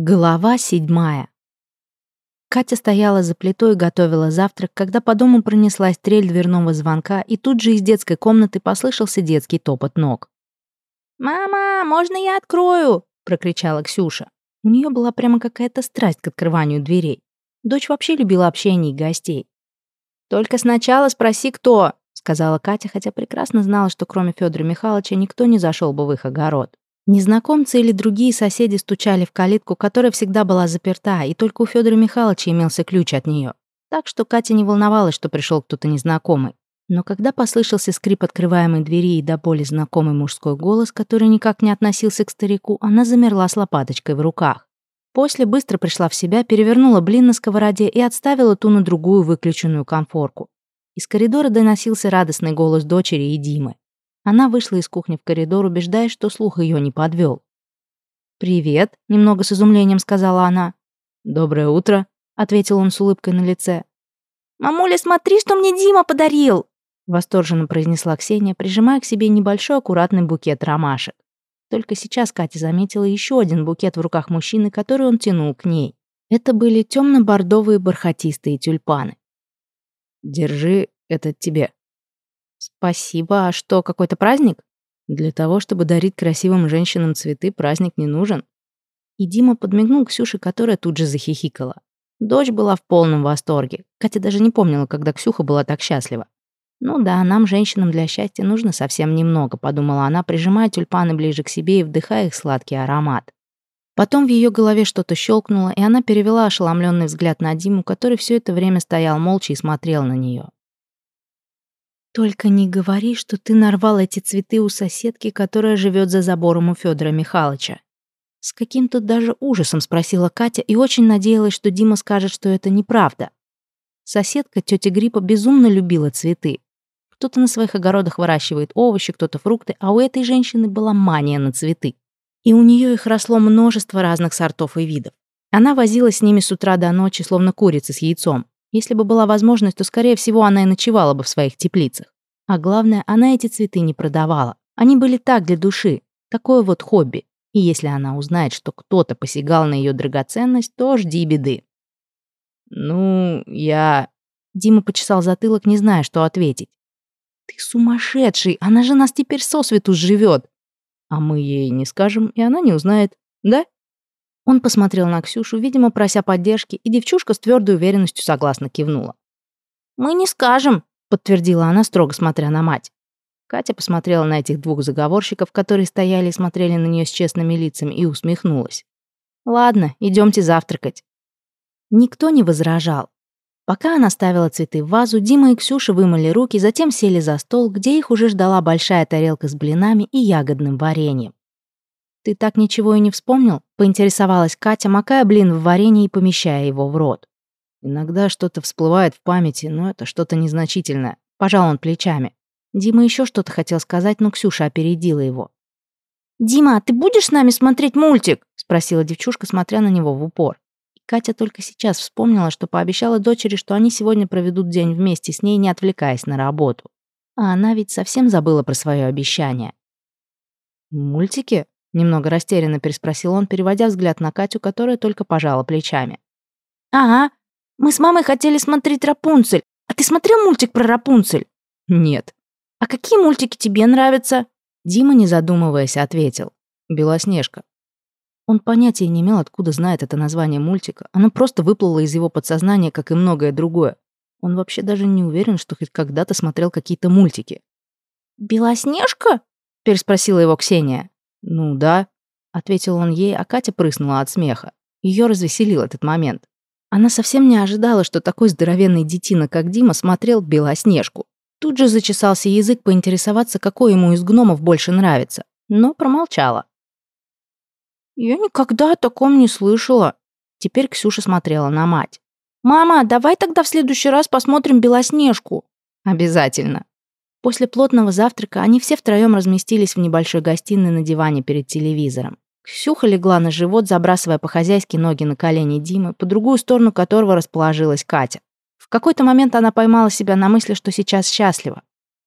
Глава седьмая. Катя стояла за плитой и готовила завтрак, когда по дому пронеслась трель дверного звонка, и тут же из детской комнаты послышался детский топот ног. «Мама, можно я открою?» — прокричала Ксюша. У нее была прямо какая-то страсть к открыванию дверей. Дочь вообще любила общение и гостей. «Только сначала спроси, кто», — сказала Катя, хотя прекрасно знала, что кроме Федора Михайловича никто не зашел бы в их огород. Незнакомцы или другие соседи стучали в калитку, которая всегда была заперта, и только у Федора Михайловича имелся ключ от нее. Так что Катя не волновалась, что пришел кто-то незнакомый. Но когда послышался скрип открываемой двери и до боли знакомый мужской голос, который никак не относился к старику, она замерла с лопаточкой в руках. После быстро пришла в себя, перевернула блин на сковороде и отставила ту на другую выключенную конфорку. Из коридора доносился радостный голос дочери и Димы. Она вышла из кухни в коридор, убеждаясь, что слух ее не подвел. «Привет», — немного с изумлением сказала она. «Доброе утро», — ответил он с улыбкой на лице. «Мамуля, смотри, что мне Дима подарил!» Восторженно произнесла Ксения, прижимая к себе небольшой аккуратный букет ромашек. Только сейчас Катя заметила еще один букет в руках мужчины, который он тянул к ней. Это были темно-бордовые бархатистые тюльпаны. «Держи, это тебе», «Спасибо. А что, какой-то праздник?» «Для того, чтобы дарить красивым женщинам цветы, праздник не нужен». И Дима подмигнул Ксюше, которая тут же захихикала. Дочь была в полном восторге. Катя даже не помнила, когда Ксюха была так счастлива. «Ну да, нам, женщинам, для счастья нужно совсем немного», подумала она, прижимая тюльпаны ближе к себе и вдыхая их сладкий аромат. Потом в ее голове что-то щелкнуло, и она перевела ошеломленный взгляд на Диму, который все это время стоял молча и смотрел на нее. «Только не говори, что ты нарвал эти цветы у соседки, которая живет за забором у Федора Михайловича». С каким-то даже ужасом спросила Катя и очень надеялась, что Дима скажет, что это неправда. Соседка, тетя Гриппа, безумно любила цветы. Кто-то на своих огородах выращивает овощи, кто-то фрукты, а у этой женщины была мания на цветы. И у нее их росло множество разных сортов и видов. Она возилась с ними с утра до ночи, словно курица с яйцом. Если бы была возможность, то, скорее всего, она и ночевала бы в своих теплицах. А главное, она эти цветы не продавала. Они были так для души. Такое вот хобби. И если она узнает, что кто-то посягал на ее драгоценность, то жди беды. «Ну, я...» Дима почесал затылок, не зная, что ответить. «Ты сумасшедший! Она же нас теперь сосвету живет!» «А мы ей не скажем, и она не узнает, да?» Он посмотрел на Ксюшу, видимо, прося поддержки, и девчушка с твердой уверенностью согласно кивнула. «Мы не скажем», — подтвердила она, строго смотря на мать. Катя посмотрела на этих двух заговорщиков, которые стояли и смотрели на нее с честными лицами, и усмехнулась. «Ладно, идемте завтракать». Никто не возражал. Пока она ставила цветы в вазу, Дима и Ксюша вымыли руки, затем сели за стол, где их уже ждала большая тарелка с блинами и ягодным вареньем. «Ты так ничего и не вспомнил?» — поинтересовалась Катя, макая блин в варенье и помещая его в рот. «Иногда что-то всплывает в памяти, но это что-то незначительное». Пожал он плечами. Дима еще что-то хотел сказать, но Ксюша опередила его. «Дима, а ты будешь с нами смотреть мультик?» — спросила девчушка, смотря на него в упор. И Катя только сейчас вспомнила, что пообещала дочери, что они сегодня проведут день вместе с ней, не отвлекаясь на работу. А она ведь совсем забыла про свое обещание. «Мультики?» Немного растерянно переспросил он, переводя взгляд на Катю, которая только пожала плечами. «Ага, мы с мамой хотели смотреть Рапунцель. А ты смотрел мультик про Рапунцель?» «Нет». «А какие мультики тебе нравятся?» Дима, не задумываясь, ответил. «Белоснежка». Он понятия не имел, откуда знает это название мультика. Оно просто выплыло из его подсознания, как и многое другое. Он вообще даже не уверен, что хоть когда-то смотрел какие-то мультики. «Белоснежка?» — переспросила его Ксения. «Ну да», — ответил он ей, а Катя прыснула от смеха. Ее развеселил этот момент. Она совсем не ожидала, что такой здоровенный детина, как Дима, смотрел Белоснежку. Тут же зачесался язык поинтересоваться, какой ему из гномов больше нравится, но промолчала. «Я никогда о таком не слышала». Теперь Ксюша смотрела на мать. «Мама, давай тогда в следующий раз посмотрим Белоснежку». «Обязательно». После плотного завтрака они все втроем разместились в небольшой гостиной на диване перед телевизором. Ксюха легла на живот, забрасывая по-хозяйски ноги на колени Димы, по другую сторону которого расположилась Катя. В какой-то момент она поймала себя на мысли, что сейчас счастлива.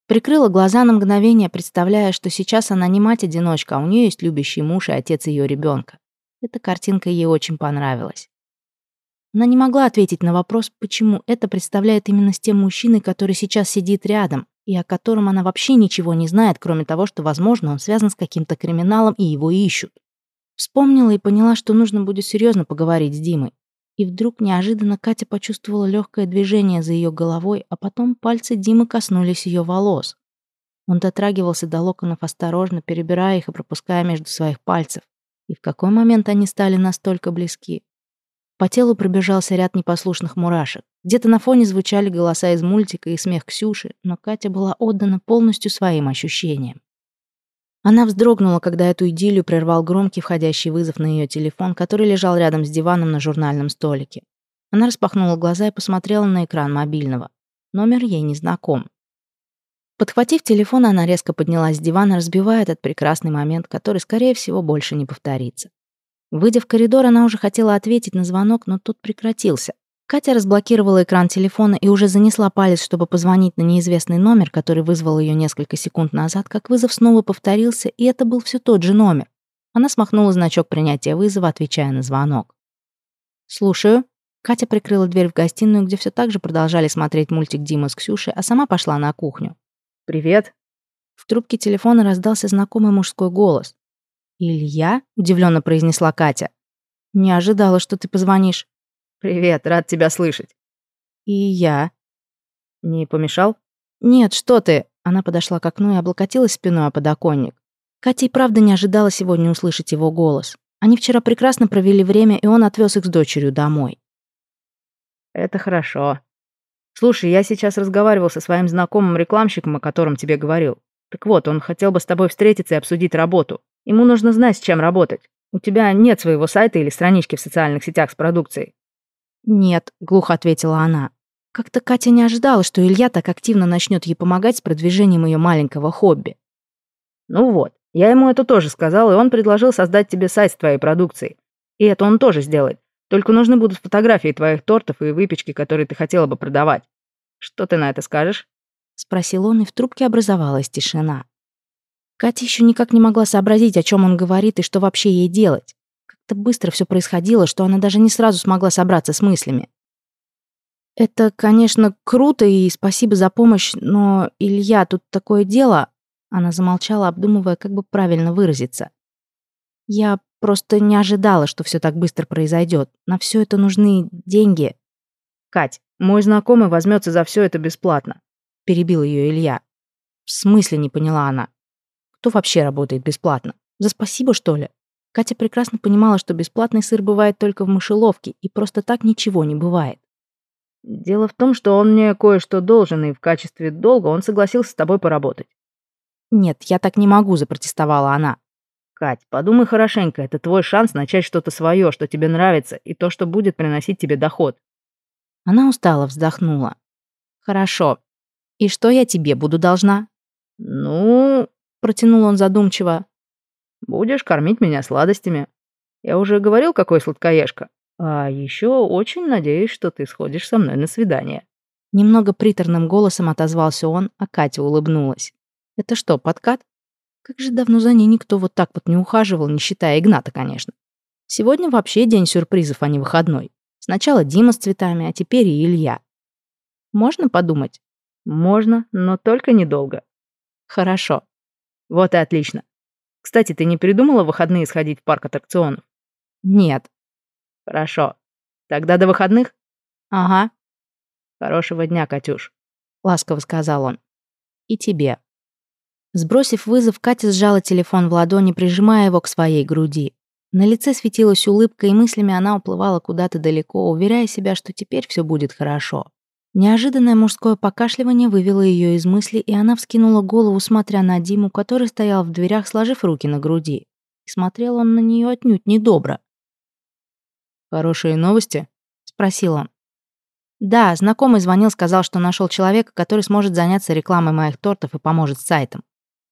Прикрыла глаза на мгновение, представляя, что сейчас она не мать-одиночка, а у нее есть любящий муж и отец ее ребенка. Эта картинка ей очень понравилась. Она не могла ответить на вопрос, почему это представляет именно с тем мужчиной, который сейчас сидит рядом, и о котором она вообще ничего не знает, кроме того, что, возможно, он связан с каким-то криминалом и его ищут. Вспомнила и поняла, что нужно будет серьезно поговорить с Димой. И вдруг неожиданно Катя почувствовала легкое движение за ее головой, а потом пальцы Димы коснулись ее волос. Он дотрагивался до локонов осторожно, перебирая их и пропуская между своих пальцев. И в какой момент они стали настолько близки? По телу пробежался ряд непослушных мурашек. Где-то на фоне звучали голоса из мультика и смех Ксюши, но Катя была отдана полностью своим ощущениям. Она вздрогнула, когда эту идиллию прервал громкий входящий вызов на ее телефон, который лежал рядом с диваном на журнальном столике. Она распахнула глаза и посмотрела на экран мобильного. Номер ей не знаком. Подхватив телефон, она резко поднялась с дивана, разбивая этот прекрасный момент, который, скорее всего, больше не повторится. Выйдя в коридор, она уже хотела ответить на звонок, но тут прекратился. Катя разблокировала экран телефона и уже занесла палец, чтобы позвонить на неизвестный номер, который вызвал ее несколько секунд назад, как вызов снова повторился, и это был все тот же номер. Она смахнула значок принятия вызова, отвечая на звонок. «Слушаю». Катя прикрыла дверь в гостиную, где все так же продолжали смотреть мультик Дима с Ксюшей, а сама пошла на кухню. «Привет». В трубке телефона раздался знакомый мужской голос. «Илья?» — удивленно произнесла Катя. «Не ожидала, что ты позвонишь». «Привет, рад тебя слышать». «И я». «Не помешал?» «Нет, что ты!» Она подошла к окну и облокотилась спиной о подоконник. Катя и правда не ожидала сегодня услышать его голос. Они вчера прекрасно провели время, и он отвез их с дочерью домой. «Это хорошо. Слушай, я сейчас разговаривал со своим знакомым рекламщиком, о котором тебе говорил. Так вот, он хотел бы с тобой встретиться и обсудить работу. Ему нужно знать, с чем работать. У тебя нет своего сайта или странички в социальных сетях с продукцией. «Нет», — глухо ответила она. Как-то Катя не ожидала, что Илья так активно начнет ей помогать с продвижением ее маленького хобби. «Ну вот, я ему это тоже сказал, и он предложил создать тебе сайт с твоей продукцией. И это он тоже сделает. Только нужны будут фотографии твоих тортов и выпечки, которые ты хотела бы продавать. Что ты на это скажешь?» Спросил он, и в трубке образовалась тишина. Катя еще никак не могла сообразить, о чем он говорит и что вообще ей делать. Как-то быстро все происходило, что она даже не сразу смогла собраться с мыслями. «Это, конечно, круто и спасибо за помощь, но, Илья, тут такое дело...» Она замолчала, обдумывая, как бы правильно выразиться. «Я просто не ожидала, что все так быстро произойдет. На все это нужны деньги». «Кать, мой знакомый возьмется за все это бесплатно», — перебил ее Илья. «В смысле?» — не поняла она. Кто вообще работает бесплатно? За спасибо, что ли? Катя прекрасно понимала, что бесплатный сыр бывает только в мышеловке, и просто так ничего не бывает. Дело в том, что он мне кое-что должен, и в качестве долга он согласился с тобой поработать. Нет, я так не могу, запротестовала она. Кать, подумай хорошенько, это твой шанс начать что-то свое, что тебе нравится, и то, что будет приносить тебе доход. Она устало вздохнула. Хорошо. И что я тебе буду должна? Ну, протянул он задумчиво. Будешь кормить меня сладостями. Я уже говорил, какой сладкоежка. А еще очень надеюсь, что ты сходишь со мной на свидание. Немного приторным голосом отозвался он, а Катя улыбнулась. Это что, подкат? Как же давно за ней никто вот так вот не ухаживал, не считая Игната, конечно. Сегодня вообще день сюрпризов, а не выходной. Сначала Дима с цветами, а теперь и Илья. Можно подумать? Можно, но только недолго. Хорошо. Вот и отлично. Кстати, ты не придумала в выходные сходить в парк аттракционов? Нет. Хорошо. Тогда до выходных? Ага. Хорошего дня, Катюш. Ласково сказал он. И тебе. Сбросив вызов, Катя сжала телефон в ладони, прижимая его к своей груди. На лице светилась улыбка, и мыслями она уплывала куда-то далеко, уверяя себя, что теперь все будет хорошо. Неожиданное мужское покашливание вывело ее из мысли, и она вскинула голову, смотря на Диму, который стоял в дверях, сложив руки на груди. И смотрел он на нее отнюдь недобро. «Хорошие новости?» — спросил он. «Да, знакомый звонил, сказал, что нашел человека, который сможет заняться рекламой моих тортов и поможет с сайтом».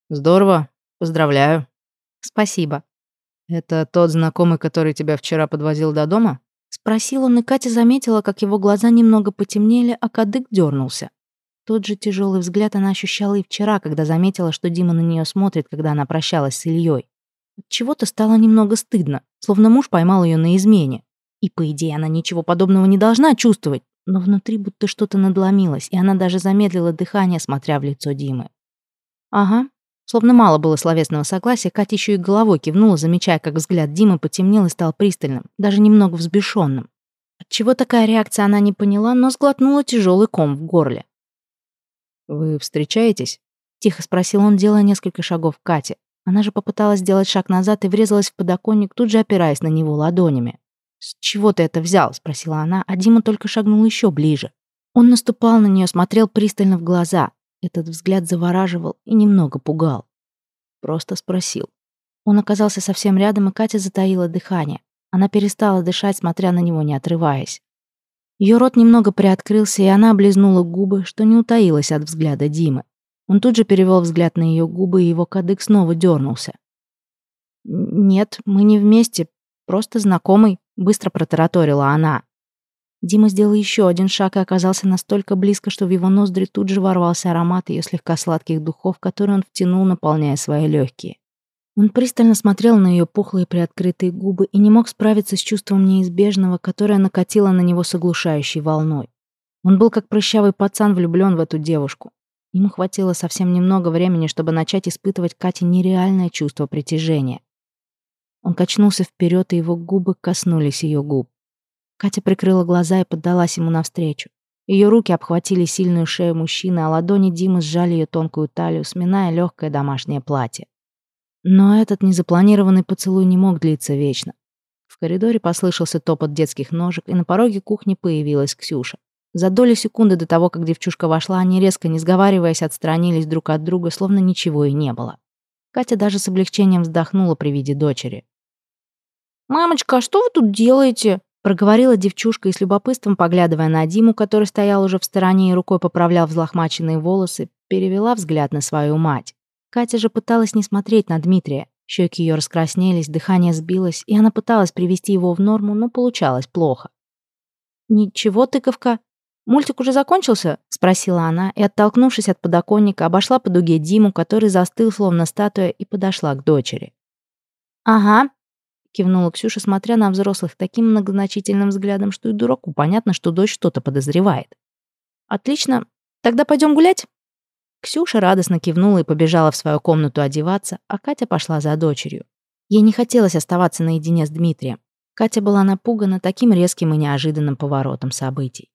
«Здорово. Поздравляю». «Спасибо». «Это тот знакомый, который тебя вчера подвозил до дома?» Спросил он, и Катя заметила, как его глаза немного потемнели, а кадык дернулся. Тот же тяжелый взгляд она ощущала и вчера, когда заметила, что Дима на нее смотрит, когда она прощалась с Ильей. Чего-то стало немного стыдно, словно муж поймал ее на измене. И, по идее, она ничего подобного не должна чувствовать, но внутри будто что-то надломилось, и она даже замедлила дыхание, смотря в лицо Димы. Ага, словно мало было словесного согласия, Катя еще и головой кивнула, замечая, как взгляд Димы потемнел и стал пристальным, даже немного взбешенным. Отчего такая реакция она не поняла, но сглотнула тяжелый ком в горле. «Вы встречаетесь?» — тихо спросил он, делая несколько шагов к Кате. Она же попыталась сделать шаг назад и врезалась в подоконник, тут же опираясь на него ладонями. «С чего ты это взял?» — спросила она, а Дима только шагнул еще ближе. Он наступал на нее, смотрел пристально в глаза. Этот взгляд завораживал и немного пугал. Просто спросил. Он оказался совсем рядом, и Катя затаила дыхание. Она перестала дышать, смотря на него, не отрываясь. Ее рот немного приоткрылся, и она облизнула губы, что не утаилась от взгляда Димы. Он тут же перевел взгляд на ее губы, и его кадык снова дернулся. «Нет, мы не вместе, просто знакомый», — быстро протараторила она. Дима сделал еще один шаг и оказался настолько близко, что в его ноздри тут же ворвался аромат ее слегка сладких духов, которые он втянул, наполняя свои легкие. Он пристально смотрел на ее пухлые приоткрытые губы и не мог справиться с чувством неизбежного, которое накатило на него с оглушающей волной. Он был как прыщавый пацан влюблен в эту девушку. Ему хватило совсем немного времени, чтобы начать испытывать Кате нереальное чувство притяжения. Он качнулся вперед, и его губы коснулись ее губ. Катя прикрыла глаза и поддалась ему навстречу. Ее руки обхватили сильную шею мужчины, а ладони Димы сжали ее тонкую талию, сминая легкое домашнее платье. Но этот незапланированный поцелуй не мог длиться вечно. В коридоре послышался топот детских ножек, и на пороге кухни появилась Ксюша. За долю секунды до того, как девчушка вошла, они резко, не сговариваясь, отстранились друг от друга, словно ничего и не было. Катя даже с облегчением вздохнула при виде дочери. «Мамочка, а что вы тут делаете?» Проговорила девчушка и с любопытством, поглядывая на Диму, который стоял уже в стороне и рукой поправлял взлохмаченные волосы, перевела взгляд на свою мать. Катя же пыталась не смотреть на Дмитрия. Щеки ее раскраснелись, дыхание сбилось, и она пыталась привести его в норму, но получалось плохо. «Ничего, тыковка. Мультик уже закончился?» — спросила она, и, оттолкнувшись от подоконника, обошла по дуге Диму, который застыл, словно статуя, и подошла к дочери. «Ага», — кивнула Ксюша, смотря на взрослых таким многозначительным взглядом, что и дураку понятно, что дочь что-то подозревает. «Отлично. Тогда пойдем гулять?» Ксюша радостно кивнула и побежала в свою комнату одеваться, а Катя пошла за дочерью. Ей не хотелось оставаться наедине с Дмитрием. Катя была напугана таким резким и неожиданным поворотом событий.